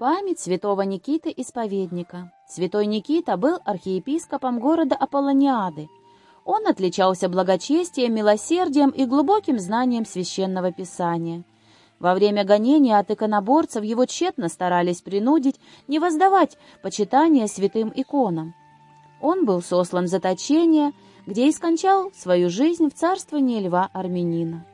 Память святого Никиты Исповедника. Святой Никита был архиепископом города Аполлониады. Он отличался благочестием, милосердием и глубоким знанием священного писания. Во время гонения от иконоборцев его тщетно старались принудить не воздавать почитание святым иконам. Он был сослан в заточение, где и скончал свою жизнь в царствовании льва Армянина.